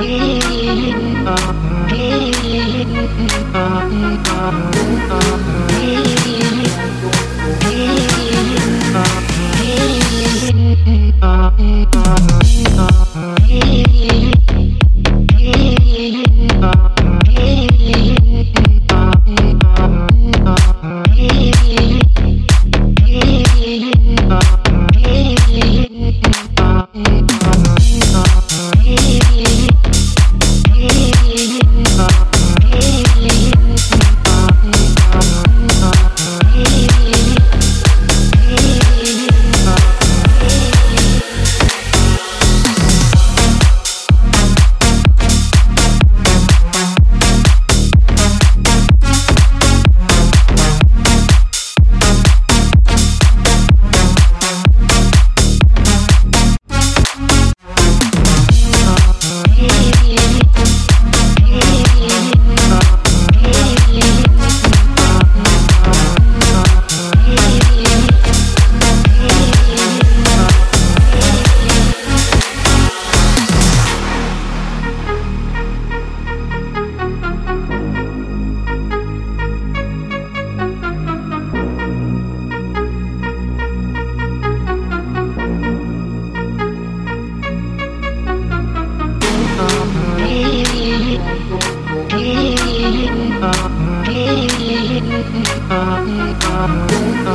Uh, Oh, oh, oh, oh, oh, oh, oh, oh,